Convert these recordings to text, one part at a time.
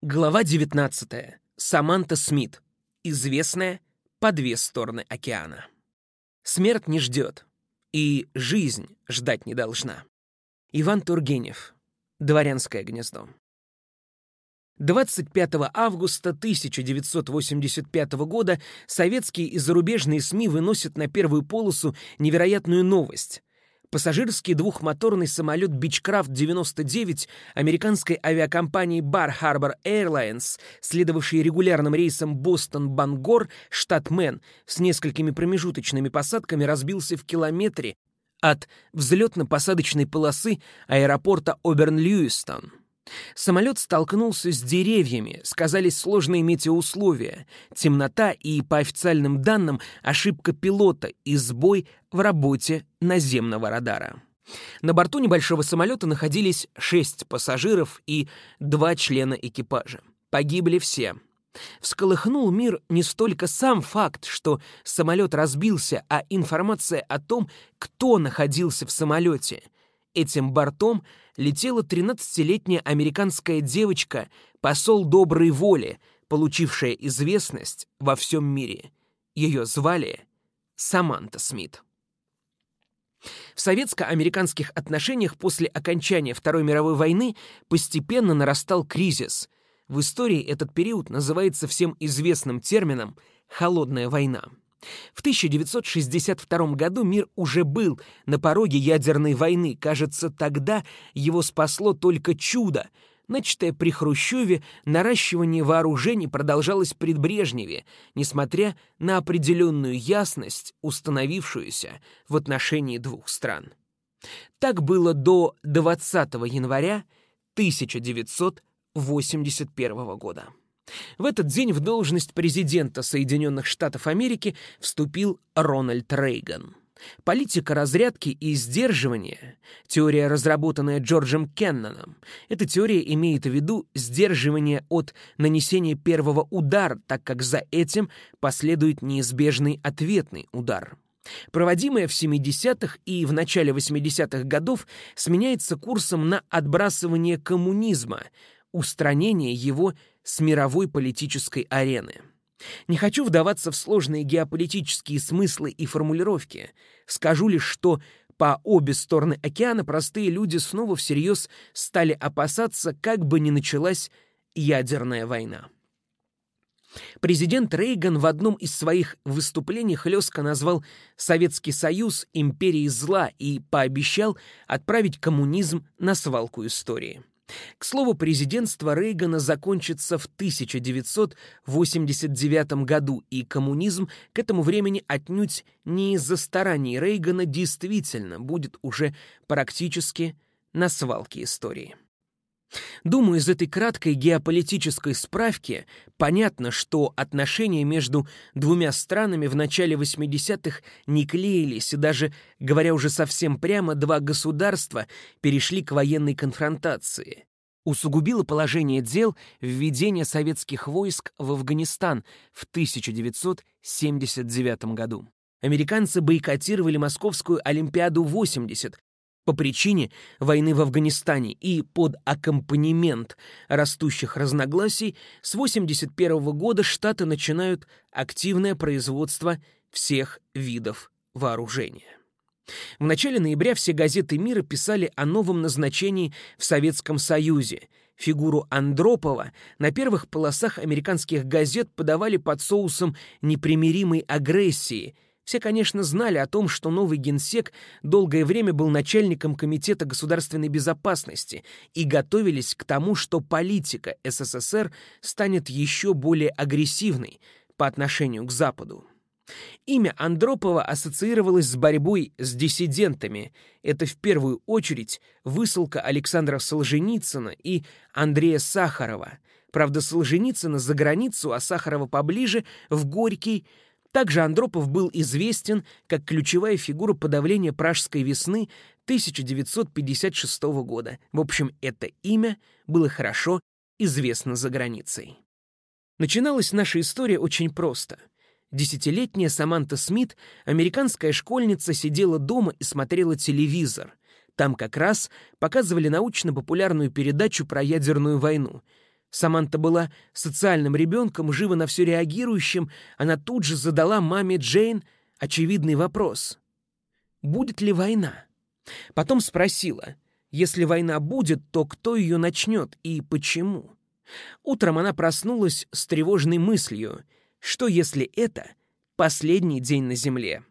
Глава 19. Саманта Смит. Известная по две стороны океана. Смерть не ждет, и жизнь ждать не должна. Иван Тургенев. Дворянское гнездо. 25 августа 1985 года советские и зарубежные СМИ выносят на первую полосу невероятную новость. Пассажирский двухмоторный самолет Beechcraft-99 американской авиакомпании Bar Harbor Airlines, следовавший регулярным рейсом Бостон-Бангор, штат Мэн, с несколькими промежуточными посадками разбился в километре от взлетно-посадочной полосы аэропорта Оберн-Льюистон. Самолет столкнулся с деревьями, сказались сложные метеоусловия, темнота и, по официальным данным, ошибка пилота и сбой в работе наземного радара. На борту небольшого самолета находились шесть пассажиров и два члена экипажа. Погибли все. Всколыхнул мир не столько сам факт, что самолет разбился, а информация о том, кто находился в самолете. Этим бортом летела 13-летняя американская девочка, посол доброй воли, получившая известность во всем мире. Ее звали Саманта Смит. В советско-американских отношениях после окончания Второй мировой войны постепенно нарастал кризис. В истории этот период называется всем известным термином «холодная война». В 1962 году мир уже был на пороге ядерной войны. Кажется, тогда его спасло только чудо. Начатое при Хрущеве наращивание вооружений продолжалось при Брежневе, несмотря на определенную ясность, установившуюся в отношении двух стран. Так было до 20 января 1981 года. В этот день в должность президента Соединенных Штатов Америки вступил Рональд Рейган. Политика разрядки и сдерживания, теория, разработанная Джорджем Кенноном, эта теория имеет в виду сдерживание от нанесения первого удара, так как за этим последует неизбежный ответный удар. Проводимая в 70-х и в начале 80-х годов сменяется курсом на отбрасывание коммунизма, устранение его с мировой политической арены. Не хочу вдаваться в сложные геополитические смыслы и формулировки. Скажу лишь, что по обе стороны океана простые люди снова всерьез стали опасаться, как бы ни началась ядерная война. Президент Рейган в одном из своих выступлений хлестко назвал Советский Союз империей зла и пообещал отправить коммунизм на свалку истории. К слову, президентство Рейгана закончится в 1989 году, и коммунизм к этому времени отнюдь не из-за стараний Рейгана действительно будет уже практически на свалке истории. Думаю, из этой краткой геополитической справки понятно, что отношения между двумя странами в начале 80-х не клеились, и даже, говоря уже совсем прямо, два государства перешли к военной конфронтации. Усугубило положение дел введение советских войск в Афганистан в 1979 году. Американцы бойкотировали Московскую Олимпиаду-80, по причине войны в Афганистане и под аккомпанемент растущих разногласий с 1981 года Штаты начинают активное производство всех видов вооружения. В начале ноября все газеты мира писали о новом назначении в Советском Союзе. Фигуру Андропова на первых полосах американских газет подавали под соусом непримиримой агрессии – все, конечно, знали о том, что новый генсек долгое время был начальником Комитета государственной безопасности и готовились к тому, что политика СССР станет еще более агрессивной по отношению к Западу. Имя Андропова ассоциировалось с борьбой с диссидентами. Это в первую очередь высылка Александра Солженицына и Андрея Сахарова. Правда, Солженицына за границу, а Сахарова поближе, в Горький – также Андропов был известен как ключевая фигура подавления Пражской весны 1956 года. В общем, это имя было хорошо известно за границей. Начиналась наша история очень просто. Десятилетняя Саманта Смит, американская школьница, сидела дома и смотрела телевизор. Там как раз показывали научно-популярную передачу про ядерную войну. Саманта была социальным ребенком, живо на все реагирующим, она тут же задала маме Джейн очевидный вопрос. «Будет ли война?» Потом спросила, если война будет, то кто ее начнет и почему? Утром она проснулась с тревожной мыслью, что если это последний день на Земле?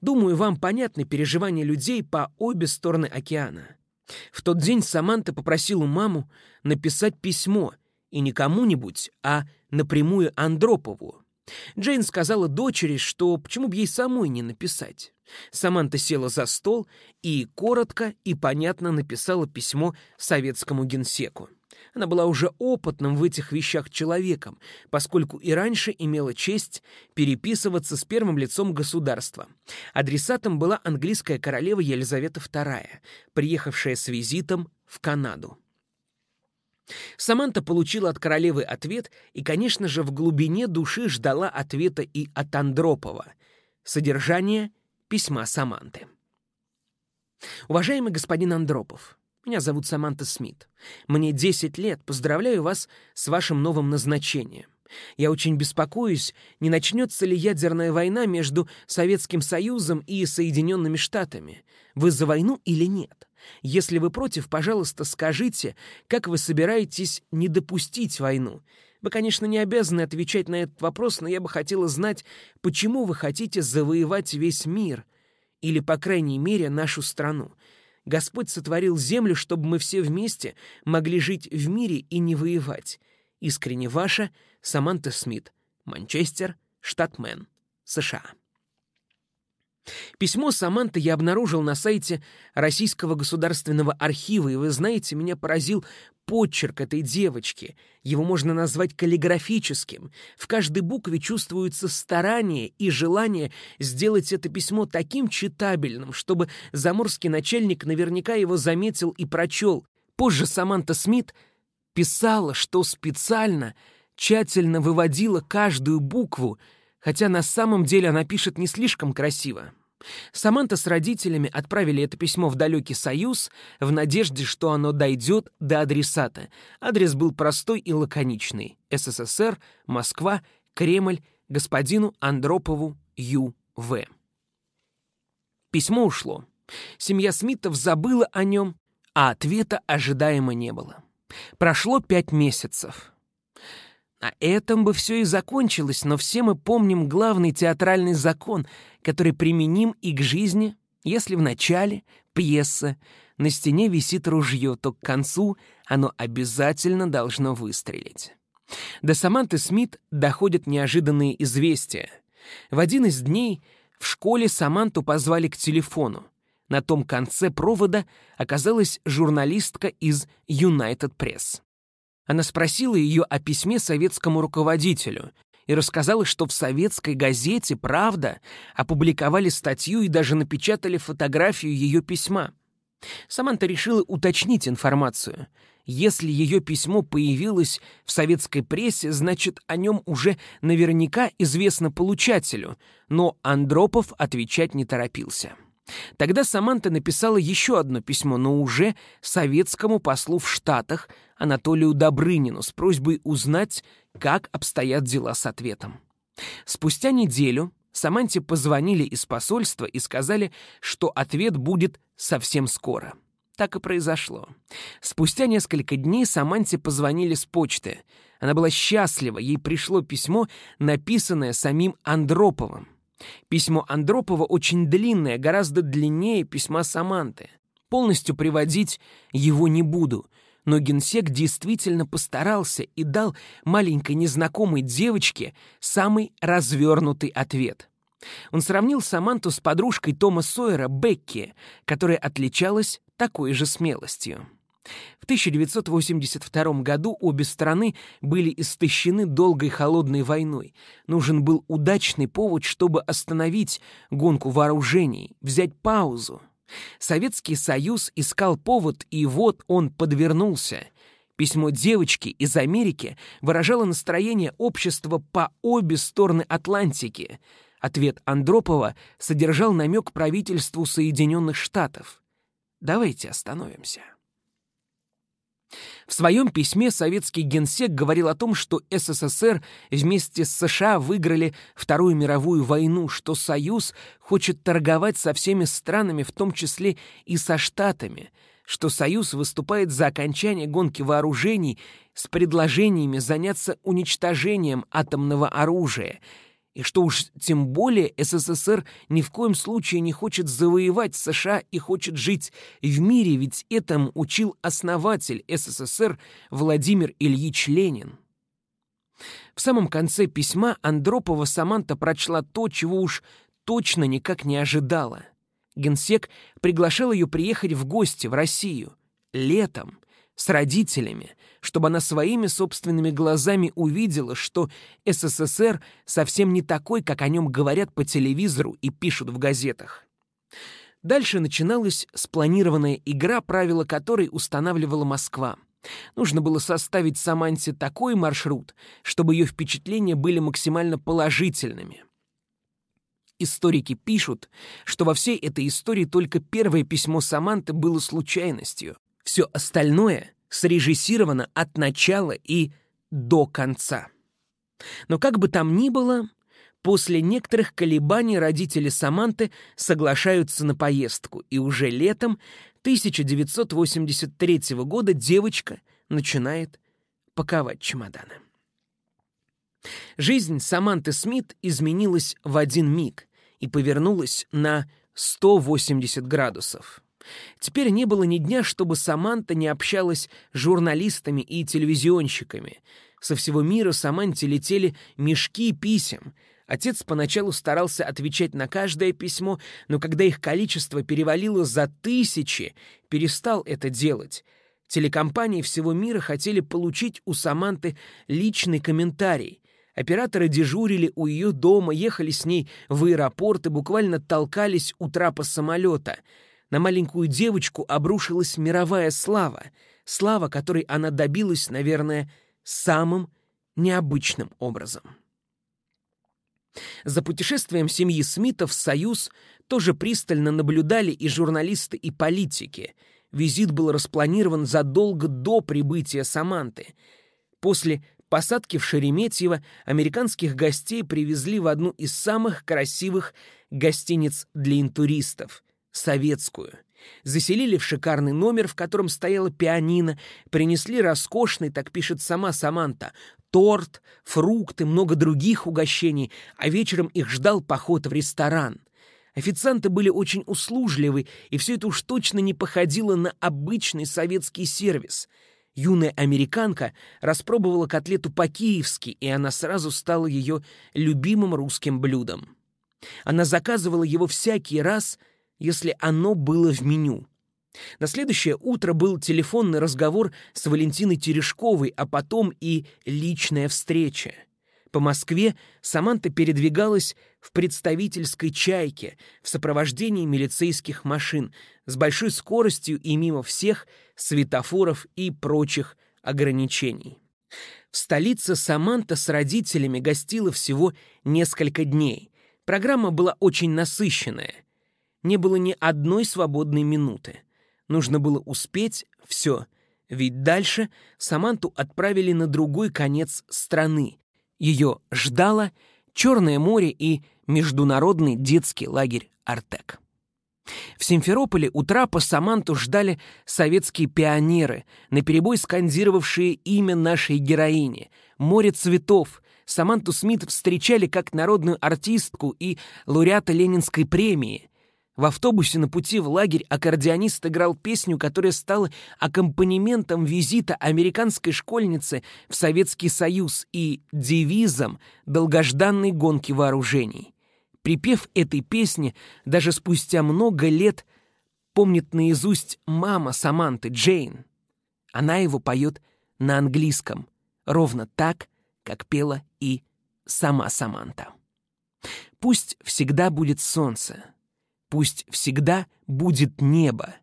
Думаю, вам понятны переживания людей по обе стороны океана. В тот день Саманта попросила маму написать письмо, и не кому-нибудь, а напрямую Андропову. Джейн сказала дочери, что почему бы ей самой не написать. Саманта села за стол и коротко и понятно написала письмо советскому генсеку. Она была уже опытным в этих вещах человеком, поскольку и раньше имела честь переписываться с первым лицом государства. Адресатом была английская королева Елизавета II, приехавшая с визитом в Канаду. Саманта получила от королевы ответ и, конечно же, в глубине души ждала ответа и от Андропова. Содержание письма Саманты. Уважаемый господин Андропов, меня зовут Саманта Смит. Мне 10 лет. Поздравляю вас с вашим новым назначением. Я очень беспокоюсь, не начнется ли ядерная война между Советским Союзом и Соединенными Штатами. Вы за войну или нет? Если вы против, пожалуйста, скажите, как вы собираетесь не допустить войну. Вы, конечно, не обязаны отвечать на этот вопрос, но я бы хотела знать, почему вы хотите завоевать весь мир, или, по крайней мере, нашу страну. Господь сотворил землю, чтобы мы все вместе могли жить в мире и не воевать. Искренне ваша Саманта Смит, Манчестер, штат Мэн, США. Письмо Саманты я обнаружил на сайте Российского государственного архива, и вы знаете, меня поразил почерк этой девочки. Его можно назвать каллиграфическим. В каждой букве чувствуется старание и желание сделать это письмо таким читабельным, чтобы заморский начальник наверняка его заметил и прочел. Позже Саманта Смит писала, что специально, тщательно выводила каждую букву, хотя на самом деле она пишет не слишком красиво. Саманта с родителями отправили это письмо в далекий Союз в надежде, что оно дойдет до адресата. Адрес был простой и лаконичный. СССР, Москва, Кремль, господину Андропову Ю.В. Письмо ушло. Семья Смитов забыла о нем, а ответа ожидаемо не было. Прошло пять месяцев. На этом бы все и закончилось, но все мы помним главный театральный закон, который применим и к жизни, если в начале пьеса на стене висит ружье, то к концу оно обязательно должно выстрелить. До Саманты Смит доходят неожиданные известия. В один из дней в школе Саманту позвали к телефону. На том конце провода оказалась журналистка из United Press. Она спросила ее о письме советскому руководителю и рассказала, что в советской газете «Правда» опубликовали статью и даже напечатали фотографию ее письма. Саманта решила уточнить информацию. Если ее письмо появилось в советской прессе, значит, о нем уже наверняка известно получателю, но Андропов отвечать не торопился. Тогда Саманта написала еще одно письмо, но уже советскому послу в Штатах Анатолию Добрынину с просьбой узнать, как обстоят дела с ответом. Спустя неделю Саманте позвонили из посольства и сказали, что ответ будет совсем скоро. Так и произошло. Спустя несколько дней Саманте позвонили с почты. Она была счастлива, ей пришло письмо, написанное самим Андроповым. Письмо Андропова очень длинное, гораздо длиннее письма Саманты. Полностью приводить его не буду, но генсек действительно постарался и дал маленькой незнакомой девочке самый развернутый ответ. Он сравнил Саманту с подружкой Тома Сойера Бекки, которая отличалась такой же смелостью. В 1982 году обе страны были истощены долгой холодной войной. Нужен был удачный повод, чтобы остановить гонку вооружений, взять паузу. Советский Союз искал повод, и вот он подвернулся. Письмо девочки из Америки выражало настроение общества по обе стороны Атлантики. Ответ Андропова содержал намек правительству Соединенных Штатов. Давайте остановимся. В своем письме советский генсек говорил о том, что СССР вместе с США выиграли Вторую мировую войну, что Союз хочет торговать со всеми странами, в том числе и со Штатами, что Союз выступает за окончание гонки вооружений с предложениями заняться уничтожением атомного оружия — и что уж тем более СССР ни в коем случае не хочет завоевать США и хочет жить в мире, ведь этому учил основатель СССР Владимир Ильич Ленин. В самом конце письма Андропова Саманта прочла то, чего уж точно никак не ожидала. Генсек приглашал ее приехать в гости в Россию летом с родителями, чтобы она своими собственными глазами увидела, что СССР совсем не такой, как о нем говорят по телевизору и пишут в газетах. Дальше начиналась спланированная игра, правила которой устанавливала Москва. Нужно было составить Саманте такой маршрут, чтобы ее впечатления были максимально положительными. Историки пишут, что во всей этой истории только первое письмо Саманты было случайностью. Все остальное срежиссировано от начала и до конца. Но как бы там ни было, после некоторых колебаний родители Саманты соглашаются на поездку, и уже летом 1983 года девочка начинает паковать чемоданы. Жизнь Саманты Смит изменилась в один миг и повернулась на 180 градусов. Теперь не было ни дня, чтобы Саманта не общалась с журналистами и телевизионщиками. Со всего мира Саманте летели мешки писем. Отец поначалу старался отвечать на каждое письмо, но когда их количество перевалило за тысячи, перестал это делать. Телекомпании всего мира хотели получить у Саманты личный комментарий. Операторы дежурили у ее дома, ехали с ней в аэропорт и буквально толкались у трапа самолета — на маленькую девочку обрушилась мировая слава, слава, которой она добилась, наверное, самым необычным образом. За путешествием семьи Смитов в Союз тоже пристально наблюдали и журналисты, и политики. Визит был распланирован задолго до прибытия Саманты. После посадки в Шереметьево американских гостей привезли в одну из самых красивых гостиниц для интуристов — советскую. Заселили в шикарный номер, в котором стояла пианино, принесли роскошный, так пишет сама Саманта, торт, фрукты, много других угощений, а вечером их ждал поход в ресторан. Официанты были очень услужливы, и все это уж точно не походило на обычный советский сервис. Юная американка распробовала котлету по-киевски, и она сразу стала ее любимым русским блюдом. Она заказывала его всякий раз — если оно было в меню. На следующее утро был телефонный разговор с Валентиной Терешковой, а потом и личная встреча. По Москве Саманта передвигалась в представительской «Чайке» в сопровождении милицейских машин с большой скоростью и мимо всех светофоров и прочих ограничений. В столице Саманта с родителями гостила всего несколько дней. Программа была очень насыщенная не было ни одной свободной минуты. Нужно было успеть все, ведь дальше Саманту отправили на другой конец страны. Ее ждало Черное море и международный детский лагерь «Артек». В Симферополе у трапа Саманту ждали советские пионеры, наперебой скандировавшие имя нашей героини. Море цветов. Саманту Смит встречали как народную артистку и лауреата Ленинской премии. В автобусе на пути в лагерь аккордеонист играл песню, которая стала аккомпанементом визита американской школьницы в Советский Союз и девизом долгожданной гонки вооружений. Припев этой песни даже спустя много лет помнит наизусть мама Саманты, Джейн. Она его поет на английском, ровно так, как пела и сама Саманта. Пусть всегда будет солнце, Пусть всегда будет небо.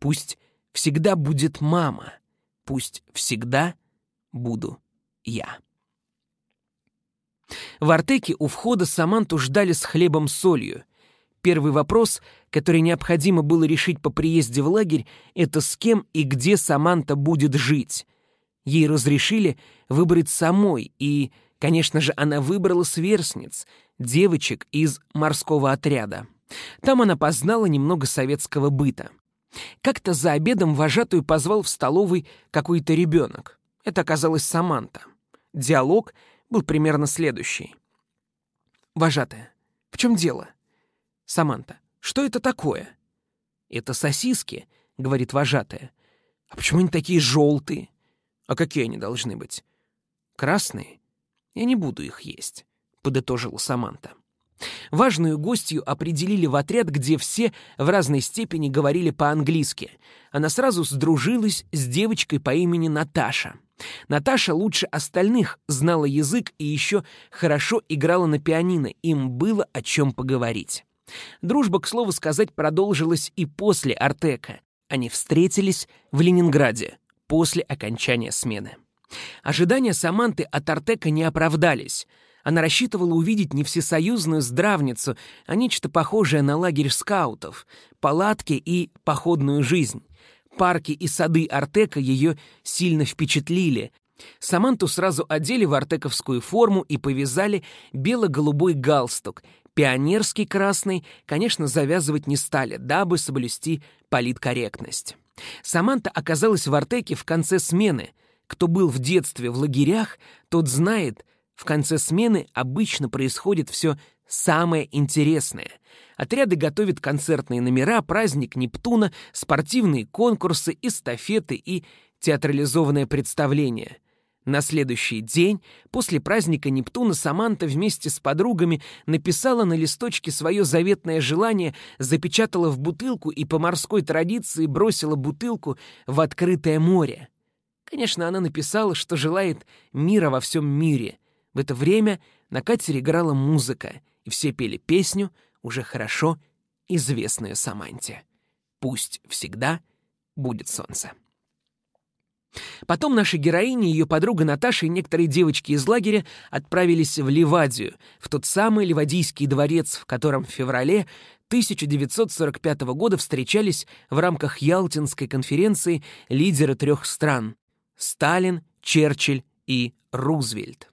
Пусть всегда будет мама. Пусть всегда буду я. В Артеке у входа Саманту ждали с хлебом-солью. Первый вопрос, который необходимо было решить по приезде в лагерь, это с кем и где Саманта будет жить. Ей разрешили выбрать самой, и, конечно же, она выбрала сверстниц, девочек из морского отряда. Там она познала немного советского быта. Как-то за обедом вожатую позвал в столовой какой-то ребенок. Это оказалась Саманта. Диалог был примерно следующий. «Вожатая, в чем дело?» «Саманта, что это такое?» «Это сосиски», — говорит вожатая. «А почему они такие желтые?» «А какие они должны быть?» «Красные? Я не буду их есть», — подытожила Саманта. Важную гостью определили в отряд, где все в разной степени говорили по-английски. Она сразу сдружилась с девочкой по имени Наташа. Наташа лучше остальных знала язык и еще хорошо играла на пианино, им было о чем поговорить. Дружба, к слову сказать, продолжилась и после Артека. Они встретились в Ленинграде после окончания смены. Ожидания Саманты от Артека не оправдались — она рассчитывала увидеть не всесоюзную здравницу, а нечто похожее на лагерь скаутов, палатки и походную жизнь. Парки и сады Артека ее сильно впечатлили. Саманту сразу одели в артековскую форму и повязали бело-голубой галстук. Пионерский красный, конечно, завязывать не стали, дабы соблюсти политкорректность. Саманта оказалась в Артеке в конце смены. Кто был в детстве в лагерях, тот знает — в конце смены обычно происходит все самое интересное. Отряды готовят концертные номера, праздник Нептуна, спортивные конкурсы, эстафеты и театрализованное представление. На следующий день, после праздника Нептуна, Саманта вместе с подругами написала на листочке свое заветное желание, запечатала в бутылку и по морской традиции бросила бутылку в открытое море. Конечно, она написала, что желает мира во всем мире — в это время на катере играла музыка, и все пели песню, уже хорошо известную Саманте. «Пусть всегда будет солнце». Потом наши героини, ее подруга Наташа и некоторые девочки из лагеря отправились в Ливадию, в тот самый Ливадийский дворец, в котором в феврале 1945 года встречались в рамках Ялтинской конференции лидеры трех стран — Сталин, Черчилль и Рузвельт.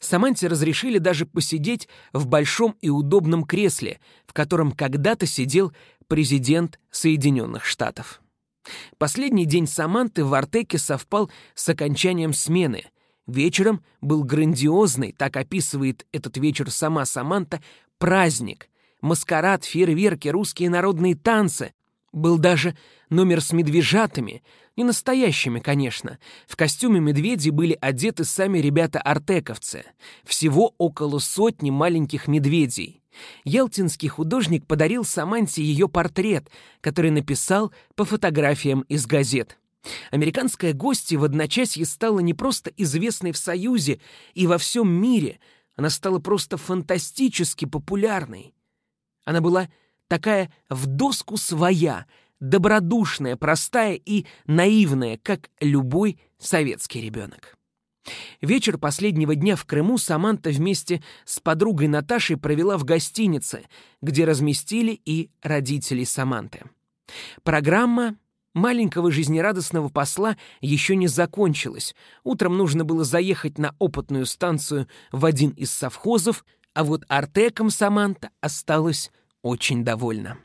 Саманте разрешили даже посидеть в большом и удобном кресле, в котором когда-то сидел президент Соединенных Штатов. Последний день Саманты в Артеке совпал с окончанием смены. Вечером был грандиозный, так описывает этот вечер сама Саманта, праздник. Маскарад, фейерверки, русские народные танцы. Был даже номер с медвежатами, не настоящими, конечно. В костюме медведи были одеты сами ребята-артековцы. Всего около сотни маленьких медведей. Ялтинский художник подарил Саманте ее портрет, который написал по фотографиям из газет. Американская гостья в одночасье стала не просто известной в Союзе и во всем мире, она стала просто фантастически популярной. Она была такая в доску своя — добродушная, простая и наивная, как любой советский ребенок. Вечер последнего дня в Крыму Саманта вместе с подругой Наташей провела в гостинице, где разместили и родителей Саманты. Программа маленького жизнерадостного посла еще не закончилась. Утром нужно было заехать на опытную станцию в один из совхозов, а вот Артеком Саманта осталась очень довольна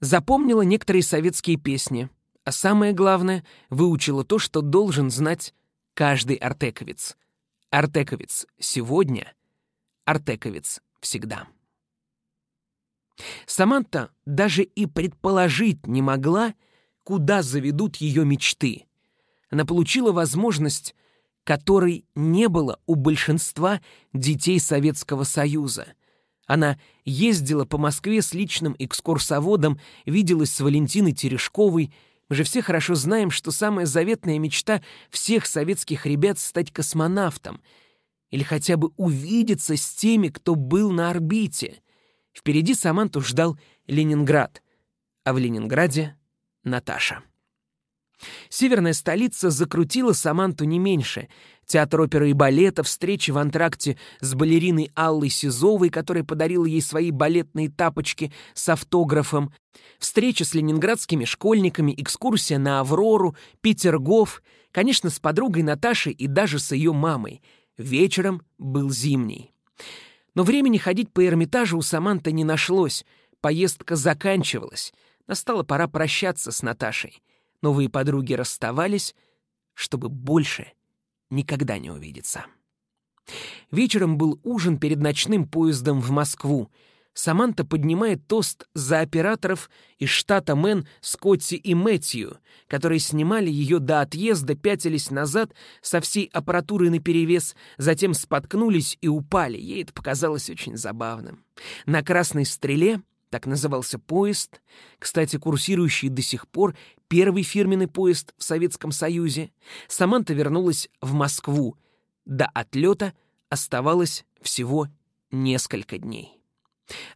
запомнила некоторые советские песни, а самое главное, выучила то, что должен знать каждый артековец. Артековец сегодня, артековец всегда. Саманта даже и предположить не могла, куда заведут ее мечты. Она получила возможность, которой не было у большинства детей Советского Союза — она ездила по Москве с личным экскурсоводом, виделась с Валентиной Терешковой. Мы же все хорошо знаем, что самая заветная мечта всех советских ребят — стать космонавтом. Или хотя бы увидеться с теми, кто был на орбите. Впереди Саманту ждал Ленинград, а в Ленинграде — Наташа. Северная столица закрутила Саманту не меньше. Театр оперы и балета, встречи в антракте с балериной Аллой Сизовой, которая подарила ей свои балетные тапочки с автографом, встреча с ленинградскими школьниками, экскурсия на Аврору, Петергоф, конечно, с подругой Наташей и даже с ее мамой. Вечером был зимний. Но времени ходить по Эрмитажу у Саманты не нашлось. Поездка заканчивалась. Настала пора прощаться с Наташей. Новые подруги расставались, чтобы больше никогда не увидеться. Вечером был ужин перед ночным поездом в Москву. Саманта поднимает тост за операторов из штата Мэн Скотти и Мэтью, которые снимали ее до отъезда, пятились назад со всей аппаратурой наперевес, затем споткнулись и упали. Ей это показалось очень забавным. На «Красной стреле» Так назывался поезд, кстати, курсирующий до сих пор первый фирменный поезд в Советском Союзе. Саманта вернулась в Москву. До отлета оставалось всего несколько дней.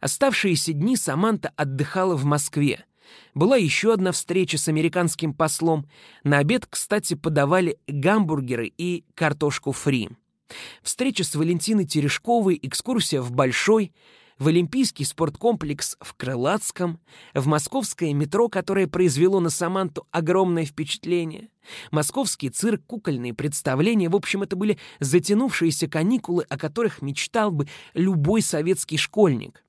Оставшиеся дни Саманта отдыхала в Москве. Была еще одна встреча с американским послом. На обед, кстати, подавали гамбургеры и картошку фри. Встреча с Валентиной Терешковой, экскурсия в Большой — в Олимпийский спорткомплекс в Крылатском, в московское метро, которое произвело на Саманту огромное впечатление, московский цирк, кукольные представления, в общем, это были затянувшиеся каникулы, о которых мечтал бы любой советский школьник.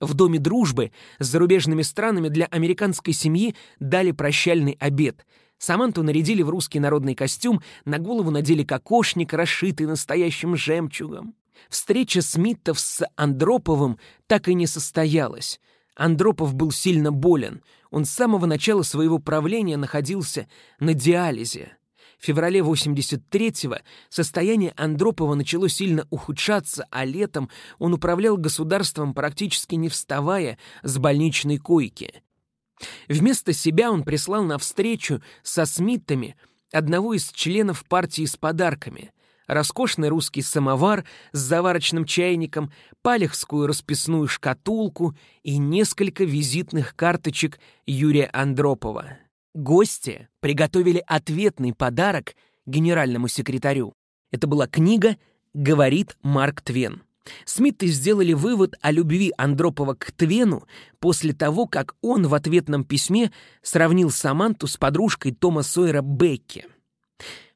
В Доме дружбы с зарубежными странами для американской семьи дали прощальный обед — Саманту нарядили в русский народный костюм, на голову надели кокошник, расшитый настоящим жемчугом. Встреча Смитов с Андроповым так и не состоялась. Андропов был сильно болен. Он с самого начала своего правления находился на диализе. В феврале 83-го состояние Андропова начало сильно ухудшаться, а летом он управлял государством практически не вставая с больничной койки. Вместо себя он прислал на встречу со Смитами одного из членов партии с подарками роскошный русский самовар с заварочным чайником, палехскую расписную шкатулку и несколько визитных карточек Юрия Андропова. Гости приготовили ответный подарок генеральному секретарю. Это была книга «Говорит Марк Твен». Смиты сделали вывод о любви Андропова к Твену после того, как он в ответном письме сравнил Саманту с подружкой Тома Сойера Бекки.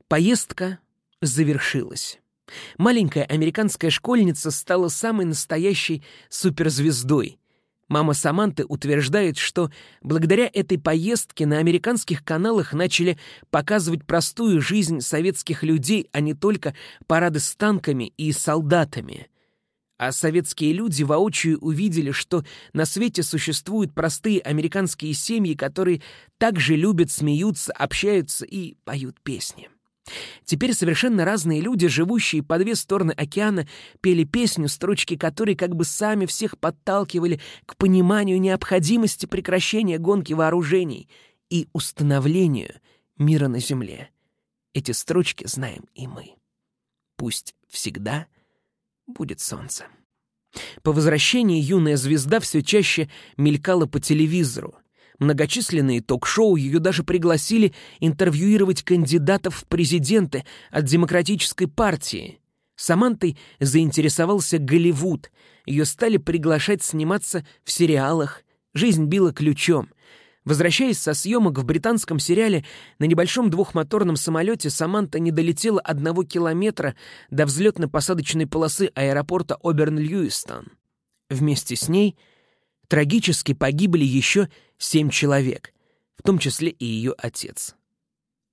Поездка завершилась. Маленькая американская школьница стала самой настоящей суперзвездой. Мама Саманты утверждает, что благодаря этой поездке на американских каналах начали показывать простую жизнь советских людей, а не только парады с танками и солдатами. А советские люди воочию увидели, что на свете существуют простые американские семьи, которые также любят, смеются, общаются и поют песни. Теперь совершенно разные люди, живущие по две стороны океана, пели песню, строчки которой как бы сами всех подталкивали к пониманию необходимости прекращения гонки вооружений и установлению мира на земле. Эти строчки знаем и мы. Пусть всегда будет солнце. По возвращении юная звезда все чаще мелькала по телевизору — многочисленные ток-шоу, ее даже пригласили интервьюировать кандидатов в президенты от Демократической партии. Самантой заинтересовался Голливуд. Ее стали приглашать сниматься в сериалах. Жизнь била ключом. Возвращаясь со съемок в британском сериале, на небольшом двухмоторном самолете Саманта не долетела одного километра до взлетно-посадочной полосы аэропорта Оберн-Льюистон. Вместе с ней трагически погибли еще семь человек, в том числе и ее отец.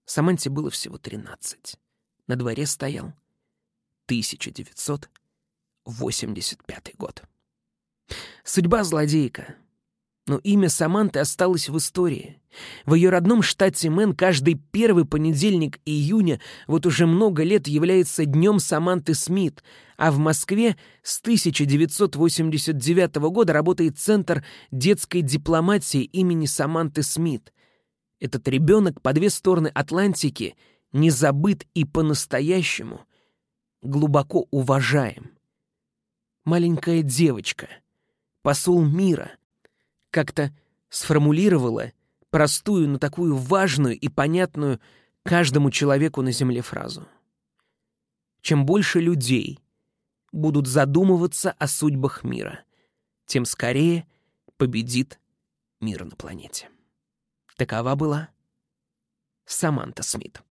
Саманте было всего тринадцать. На дворе стоял 1985 год. Судьба злодейка. Но имя Саманты осталось в истории. В ее родном штате Мэн каждый первый понедельник июня вот уже много лет является днем Саманты Смит, а в Москве с 1989 года работает Центр детской дипломатии имени Саманты Смит. Этот ребенок по две стороны Атлантики не забыт и по-настоящему глубоко уважаем. Маленькая девочка, посол мира, как-то сформулировала простую, но такую важную и понятную каждому человеку на Земле фразу. Чем больше людей будут задумываться о судьбах мира, тем скорее победит мир на планете. Такова была Саманта Смит.